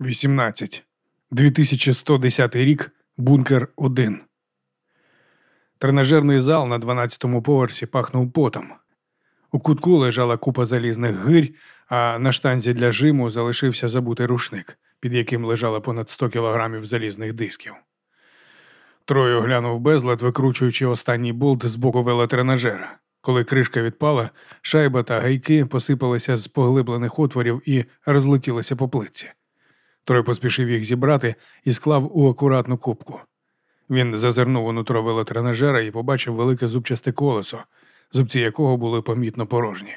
18. 2110 рік. Бункер 1. Тренажерний зал на 12-му поверсі пахнув потом. У кутку лежала купа залізних гирь, а на штанзі для жиму залишився забутий рушник, під яким лежало понад 100 кілограмів залізних дисків. Троє оглянув безлад, викручуючи останній болт з боку велотренажера. Коли кришка відпала, шайба та гайки посипалися з поглиблених отворів і розлетілися по плитці. Трой поспішив їх зібрати і склав у акуратну кубку. Він зазирнув у нутро велотренажера і побачив велике зубчасте колесо, зубці якого були помітно порожні.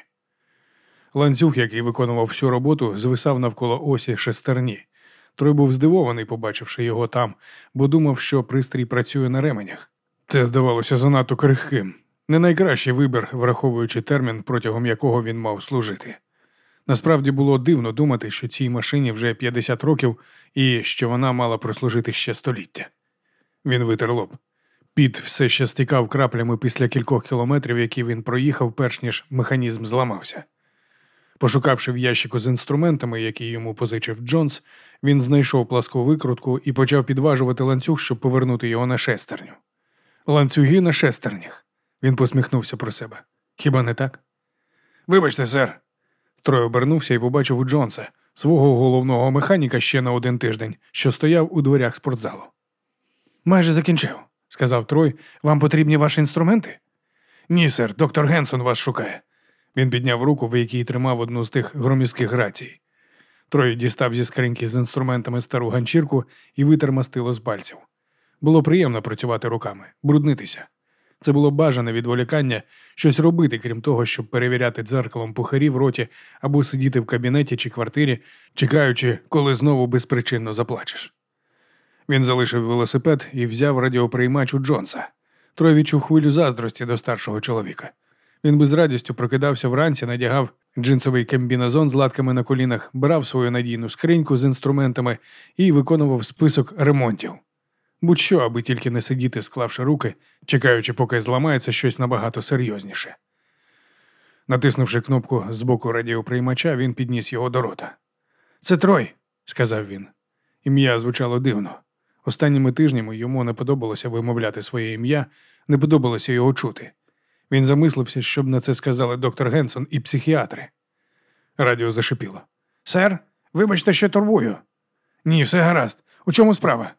Ланцюг, який виконував всю роботу, звисав навколо осі шестерні. Трой був здивований, побачивши його там, бо думав, що пристрій працює на ременях. Це здавалося занадто крихким, не найкращий вибір, враховуючи термін, протягом якого він мав служити. Насправді було дивно думати, що цій машині вже 50 років і що вона мала прослужити ще століття. Він витер лоб. Піт все ще стікав краплями після кількох кілометрів, які він проїхав, перш ніж механізм зламався. Пошукавши в ящику з інструментами, які йому позичив Джонс, він знайшов пласку викрутку і почав підважувати ланцюг, щоб повернути його на шестерню. Ланцюги на шестернях. Він посміхнувся про себе. Хіба не так? Вибачте, сер. Трой обернувся і побачив у Джонса, свого головного механіка ще на один тиждень, що стояв у дверях спортзалу. Майже закінчив, сказав Трой. Вам потрібні ваші інструменти? Ні, сер, доктор Генсон вас шукає. Він підняв руку, в якій тримав одну з тих громіських рацій. Трой дістав зі скриньки з інструментами стару ганчірку і витер мастило з пальців. Було приємно працювати руками, бруднитися. Це було бажане відволікання щось робити, крім того, щоб перевіряти дзеркалом пухарі в роті або сидіти в кабінеті чи квартирі, чекаючи, коли знову безпричинно заплачеш. Він залишив велосипед і взяв радіоприймач у Джонса. Трой відчув хвилю заздрості до старшого чоловіка. Він би з радістю прокидався вранці, надягав джинсовий комбінезон з латками на колінах, брав свою надійну скриньку з інструментами і виконував список ремонтів. Будь-що, аби тільки не сидіти, склавши руки, чекаючи, поки зламається щось набагато серйозніше. Натиснувши кнопку з боку радіоприймача, він підніс його до рота. Це Трой, сказав він. Ім'я звучало дивно. Останніми тижнями йому не подобалося вимовляти своє ім'я, не подобалося його чути. Він замислився, щоб на це сказали доктор Генсон і психіатри. Радіо зашипіло. Сер, вибачте, що турбую. Ні, все гаразд. У чому справа?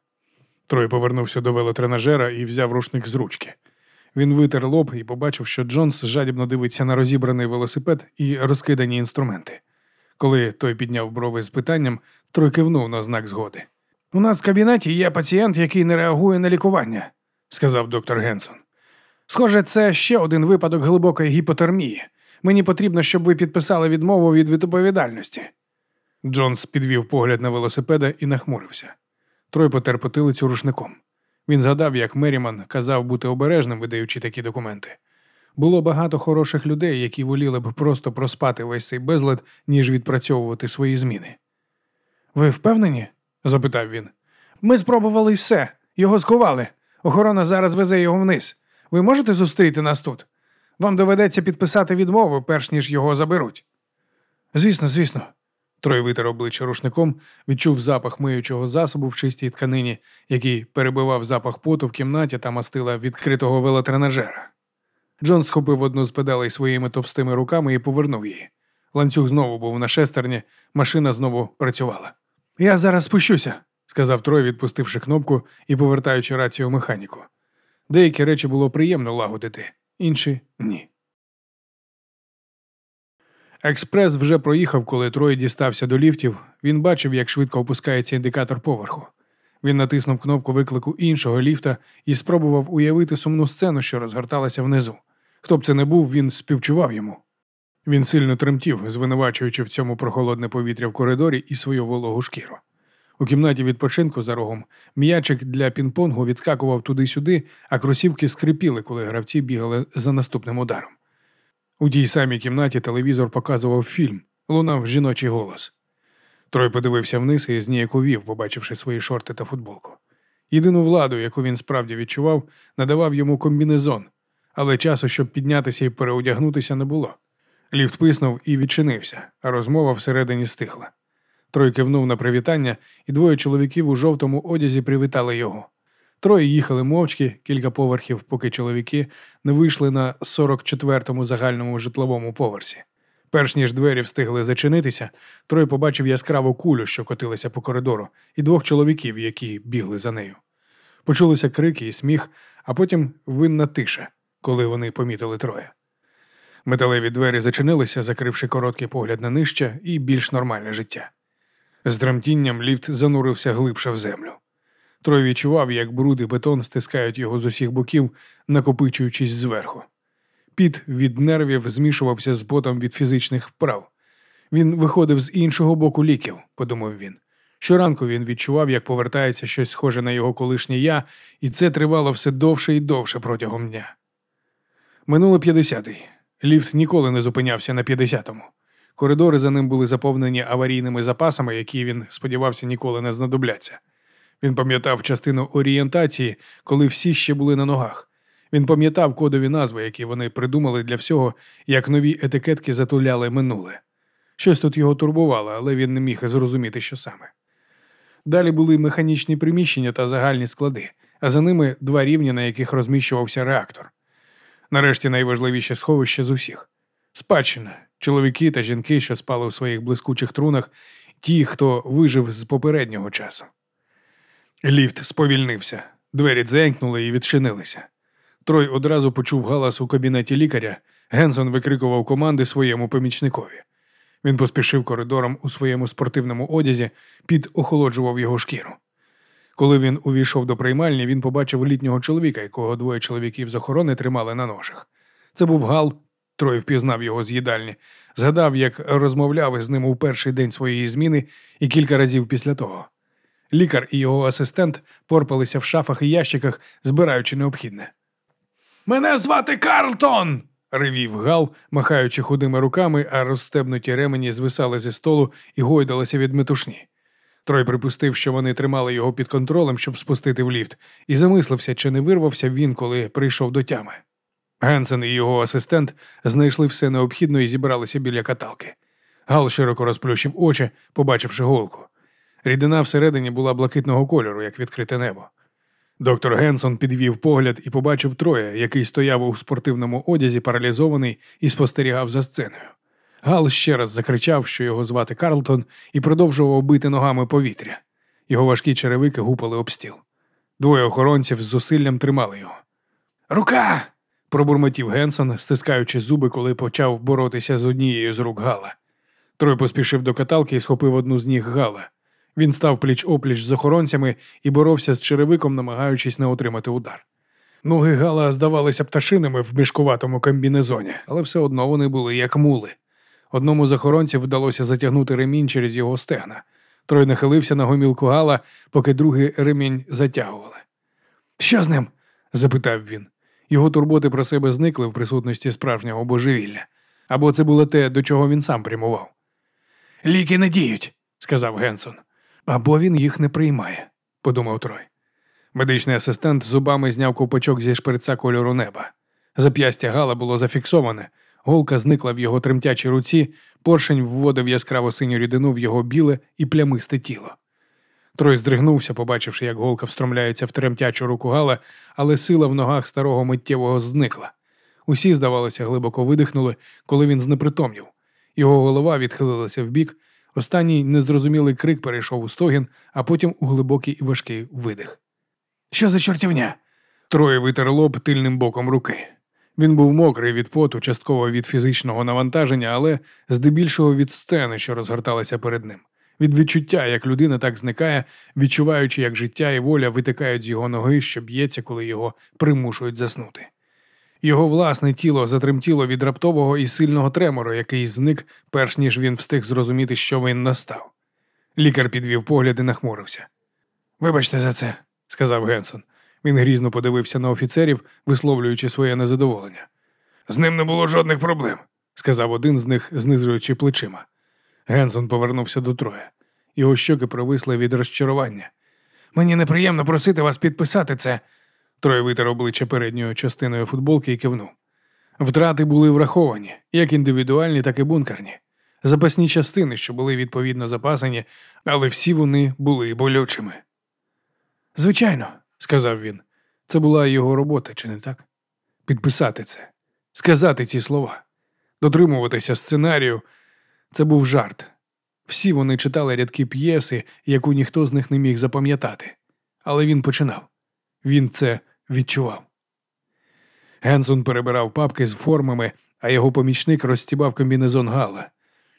Трой повернувся до велотренажера і взяв рушник з ручки. Він витер лоб і побачив, що Джонс жадібно дивиться на розібраний велосипед і розкидані інструменти. Коли той підняв брови з питанням, Трой кивнув на знак згоди. У нас в кабінеті є пацієнт, який не реагує на лікування, сказав доктор Генсон. Схоже, це ще один випадок глибокої гіпотермії. Мені потрібно, щоб ви підписали відмову від відповідальності. Джонс підвів погляд на велосипеда і нахмурився. Трой потер потилицю рушником. Він згадав, як Меріман казав бути обережним, видаючи такі документи. Було багато хороших людей, які воліли б просто проспати весь цей безлад, ніж відпрацьовувати свої зміни. Ви впевнені? запитав він. Ми спробували все, його сховали. Охорона зараз везе його вниз. Ви можете зустріти нас тут? Вам доведеться підписати відмову, перш ніж його заберуть. Звісно, звісно. Трой витер обличчя рушником, відчув запах миючого засобу в чистій тканині, який перебивав запах поту в кімнаті та мастила відкритого велотренажера. Джон схопив одну з педалей своїми товстими руками і повернув її. Ланцюг знову був на шестерні, машина знову працювала. Я зараз спущуся, сказав Трой, відпустивши кнопку і повертаючи рацію механіку. Деякі речі було приємно лагодити, інші ні. Експрес вже проїхав, коли Трой дістався до ліфтів. Він бачив, як швидко опускається індикатор поверху. Він натиснув кнопку виклику іншого ліфта і спробував уявити сумну сцену, що розгорталася внизу. Хто б це не був, він співчував йому. Він сильно тремтів, звинувачуючи в цьому прохолодне повітря в коридорі і свою вологу шкіру. У кімнаті відпочинку за рогом м'ячик для пінг-понгу відскакував туди-сюди, а кросівки скрипіли, коли гравці бігали за наступним ударом. У тій самій кімнаті телевізор показував фільм, лунав жіночий голос. Трой подивився вниз і зніяковів, побачивши свої шорти та футболку. Єдину владу, яку він справді відчував, надавав йому комбінезон, але часу, щоб піднятися і переодягнутися, не було. Ліфт писнув і відчинився, а розмова всередині стихла. Трой кивнув на привітання, і двоє чоловіків у жовтому одязі привітали його. Троє їхали мовчки кілька поверхів, поки чоловіки не вийшли на 44-му загальному житловому поверсі. Перш ніж двері встигли зачинитися, Трой побачив яскраву кулю, що котилася по коридору, і двох чоловіків, які бігли за нею. Почулися крики і сміх, а потім винна тиша, коли вони помітили троє. Металеві двері зачинилися, закривши короткий погляд на нижче і більш нормальне життя. З тремтінням ліфт занурився глибше в землю. Трой відчував, як бруд і бетон стискають його з усіх боків, накопичуючись зверху. Піт від нервів змішувався з потом від фізичних вправ. Він виходив з іншого боку ліків, подумав він. Щоранку він відчував, як повертається щось схоже на його колишнє я, і це тривало все довше і довше протягом дня. Минуло 50-й. Ліфт ніколи не зупинявся на 50-му. Коридори за ним були заповнені аварійними запасами, які він сподівався ніколи не знадобляться. Він пам'ятав частину орієнтації, коли всі ще були на ногах. Він пам'ятав кодові назви, які вони придумали для всього, як нові етикетки затуляли минуле. Щось тут його турбувало, але він не міг зрозуміти, що саме. Далі були механічні приміщення та загальні склади, а за ними два рівні, на яких розміщувався реактор. Нарешті найважливіше сховище з усіх спадщина, чоловіки та жінки, що спали у своїх блискучих трунах, ті, хто вижив з попереднього часу. Ліфт сповільнився, двері дзенькнули і відчинилися. Трой одразу почув галас у кабінеті лікаря. Генсон викрикував команди своєму помічникові. Він поспішив коридором у своєму спортивному одязі, під охолоджував його шкіру. Коли він увійшов до приймальні, він побачив літнього чоловіка, якого двоє чоловіків з охорони тримали на ношах. Це був Гал, Трой впізнав його з їдальні, згадав, як розмовляв із ним у перший день своєї зміни і кілька разів після того. Лікар і його асистент порпалися в шафах і ящиках, збираючи необхідне. Мене звати Карлтон. ревів Гал, махаючи худими руками, а розстебнуті ремені звисали зі столу і гойдалися від метушні. Трой припустив, що вони тримали його під контролем, щоб спустити в ліфт, і замислився, чи не вирвався він, коли прийшов до тями. Генсен і його асистент знайшли все необхідне і зібралися біля каталки. Гал широко розплющив очі, побачивши голку. Рідина всередині була блакитного кольору, як відкрите небо. Доктор Генсон підвів погляд і побачив троє, який стояв у спортивному одязі, паралізований, і спостерігав за сценою. Гал ще раз закричав, що його звати Карлтон, і продовжував бити ногами повітря. Його важкі черевики гупали об стіл. Двоє охоронців з зусиллям тримали його. Рука! пробурмотів Генсон, стискаючи зуби, коли почав боротися з однією з рук Гала. Трой поспішив до каталки і схопив одну з ніг Гала. Він став пліч опліч з охоронцями і боровся з черевиком, намагаючись не отримати удар. Ноги Гала здавалися пташинами в мішкуватому комбінезоні, але все одно вони були як мули. Одному з охоронців вдалося затягнути ремінь через його стегна. Трой нахилився на гомілку Гала, поки другий ремінь затягували. Що з ним? запитав він. Його турботи про себе зникли в присутності справжнього божевілля. Або це було те, до чого він сам прямував. Ліки не діють, сказав Генсон. Або він їх не приймає, подумав Трой. Медичний асистент зубами зняв ковпачок зі шперця кольору неба. Зап'ястя Гала було зафіксоване, голка зникла в його тремтячій руці, поршень вводив яскраво синю рідину в його біле і плямисте тіло. Трой здригнувся, побачивши, як голка встромляється в тремтячу руку Гала, але сила в ногах старого миттєвого зникла. Усі, здавалося, глибоко видихнули, коли він знепритомнів. Його голова відхилилася вбік, Останній незрозумілий крик перейшов у стогін, а потім у глибокий і важкий видих. Що за чортівня? Троє витер лоб тильним боком руки. Він був мокрий від поту, частково від фізичного навантаження, але здебільшого від сцени, що розгорталася перед ним, від відчуття, як людина так зникає, відчуваючи, як життя і воля витикають з його ноги, що б'ється, коли його примушують заснути. Його власне тіло затремтіло від раптового і сильного тремору, який зник, перш ніж він встиг зрозуміти, що він настав. Лікар підвів погляд і нахмурився. Вибачте за це, сказав Генсон. Він грізно подивився на офіцерів, висловлюючи своє незадоволення. З ним не було жодних проблем, сказав один з них, знизуючи плечима. Генсон повернувся до троє. Його щоки провисли від розчарування. Мені неприємно просити вас підписати це, Трой витер обличчя передньою частиною футболки і кивнув. Втрати були враховані, як індивідуальні, так і бункерні. запасні частини, що були відповідно запасані, але всі вони були болючими. Звичайно, сказав він, це була його робота, чи не так? Підписати це, сказати ці слова, дотримуватися сценарію. Це був жарт. Всі вони читали рядки п'єси, яку ніхто з них не міг запам'ятати. Але він починав. Він це відчував. Генсон перебирав папки з формами, а його помічник розстібав комбінезон Гала.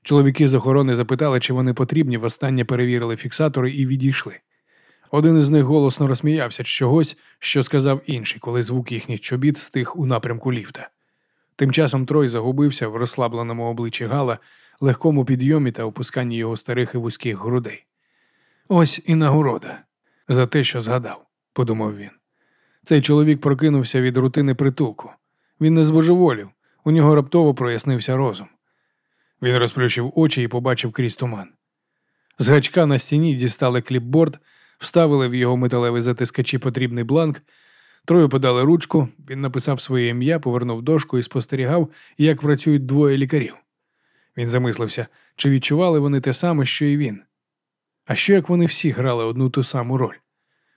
Чоловіки з охорони запитали, чи вони потрібні, востаннє перевірили фіксатори і відійшли. Один із них голосно розсміявся чогось, що сказав інший, коли звук їхніх чобіт стих у напрямку ліфта. Тим часом Трой загубився в розслабленому обличчі Гала, легкому підйомі та опусканні його старих і вузьких грудей. Ось і нагорода за те, що згадав, подумав він. Цей чоловік прокинувся від рутини притулку. Він не збожеволів, у нього раптово прояснився розум. Він розплющив очі і побачив крізь туман. З гачка на стіні дістали кліпборд, вставили в його металевий затискачі потрібний бланк, троє подали ручку, він написав своє ім'я, повернув дошку і спостерігав, як працюють двоє лікарів. Він замислився, чи відчували вони те саме, що і він. А що як вони всі грали одну ту саму роль?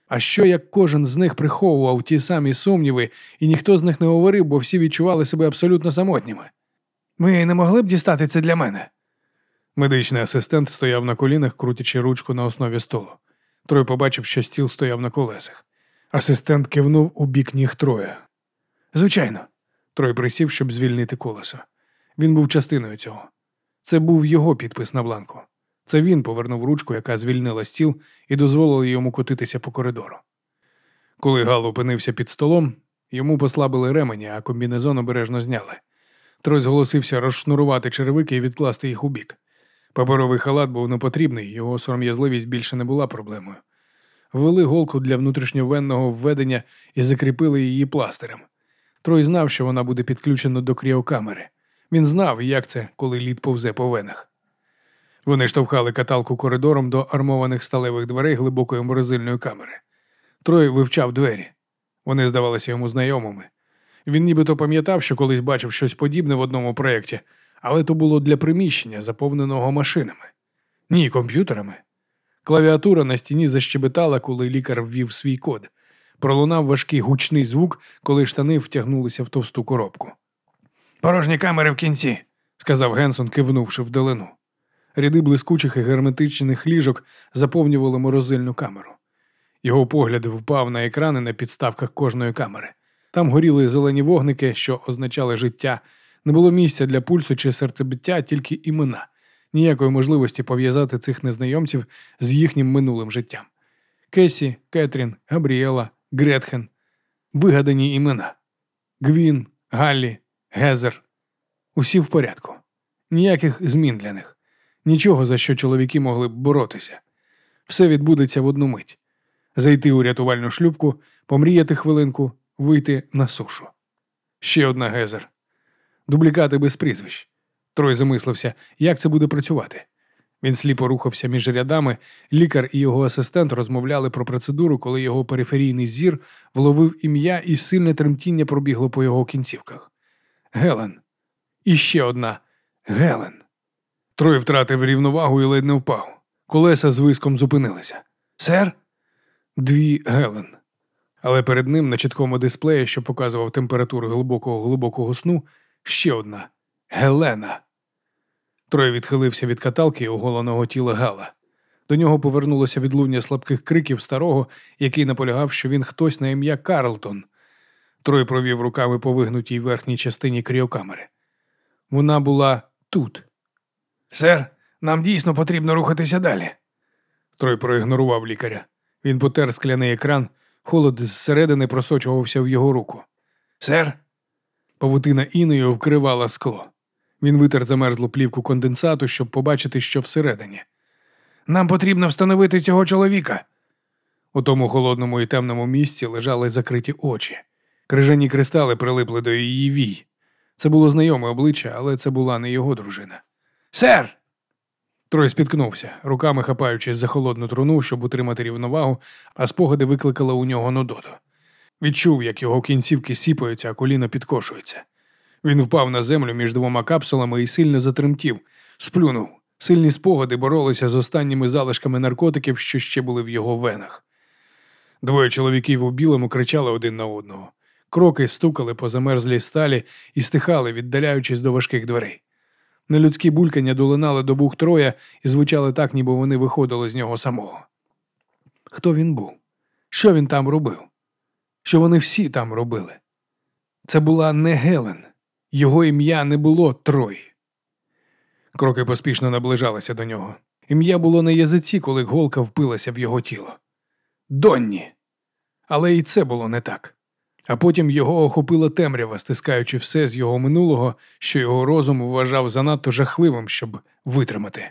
А що як кожен з них приховував ті самі сумніви, і ніхто з них не говорив, бо всі відчували себе абсолютно самотніми? Ми не могли б дістати це для мене. Медичний асистент стояв на колінах, крутячи ручку на основі столу. Трой побачив, що стіл стояв на колесах. Асистент кивнув у бік ніг Троя. Звичайно, Трой присів, щоб звільнити колесо. Він був частиною цього. Це був його підпис на бланку. Це він повернув ручку, яка звільнила стіл, і дозволила йому котитися по коридору. Коли Гал опинився під столом, йому послабили ремені, а комбінезон обережно зняли. Трой зголосився розшнурувати черевики і відкласти їх у бік. Паперовий халат був непотрібний, його сором'язливість більше не була проблемою. Ввели голку для внутрішньовенного введення і закріпили її пластирем. Трой знав, що вона буде підключена до кріокамери. Він знав, як це, коли лід повзе по венах. Вони штовхали каталку коридором до армованих сталевих дверей глибокої морозильної камери. Трой вивчав двері. Вони здавалися йому знайомими. Він нібито пам'ятав, що колись бачив щось подібне в одному проєкті, але то було для приміщення, заповненого машинами. Ні, комп'ютерами. Клавіатура на стіні защебетала, коли лікар ввів свій код. Пролунав важкий гучний звук, коли штани втягнулися в товсту коробку. Порожні камери в кінці, сказав Генсон, кивнувши вдалину. Ряди блискучих і герметичних ліжок заповнювали морозильну камеру. Його погляд впав на екрани на підставках кожної камери. Там горіли зелені вогники, що означали життя. Не було місця для пульсу чи серцебиття, тільки імена, ніякої можливості пов'язати цих незнайомців з їхнім минулим життям. Кесі, Кетрін, Габріела, Гретхен, вигадані імена. Гвін, Галлі, Гезер. Усі в порядку. Ніяких змін для них, нічого, за що чоловіки могли б боротися. Все відбудеться в одну мить зайти у рятувальну шлюбку, помріяти хвилинку, вийти на сушу. Ще одна Гезер. Дублікати без прізвищ. Трой замислився, як це буде працювати. Він сліпо рухався між рядами, лікар і його асистент розмовляли про процедуру, коли його периферійний зір вловив ім'я і сильне тремтіння пробігло по його кінцівках. Гелен. І ще одна Гелен. Трой втратив рівновагу і ледь не впав. Колеса з виском зупинилися. Сер? Дві Гелен. Але перед ним на чіткому дисплеї, що показував температуру глибокого глибокого сну, ще одна Гелена. Трой відхилився від каталки оголеного тіла Гала. До нього повернулося відлуння слабких криків старого, який наполягав, що він хтось на ім'я Карлтон. Трой провів руками по вигнутій верхній частині кріокамери. Вона була тут. Сер, нам дійсно потрібно рухатися далі. Трой проігнорував лікаря. Він потер скляний екран, холод зсередини просочувався в його руку. Сер, павутина інею вкривала скло. Він витер замерзлу плівку конденсату, щоб побачити, що всередині. Нам потрібно встановити цього чоловіка. У тому холодному і темному місці лежали закриті очі. Крижані кристали прилипли до її вій. Це було знайоме обличчя, але це була не його дружина. Сер! Трой спіткнувся, руками хапаючись за холодну труну, щоб утримати рівновагу, а спогади викликали у нього нудоту. Відчув, як його кінцівки сіпаються, а коліна підкошуються. Він впав на землю між двома капсулами і сильно затремтів. Сплюнув. Сильні спогади боролися з останніми залишками наркотиків, що ще були в його венах. Двоє чоловіків у білому кричали один на одного. Кроки стукали по замерзлій сталі і стихали, віддаляючись до важких дверей. Нелюдські булькання долинали до бух троя і звучали так, ніби вони виходили з нього самого. Хто він був? Що він там робив? Що вони всі там робили? Це була не Гелен. Його ім'я не було Трой. Кроки поспішно наближалися до нього. Ім'я було на язиці, коли голка впилася в його тіло. Донні. Але і це було не так. А потім його охопила темрява, стискаючи все з його минулого, що його розум вважав занадто жахливим, щоб витримати.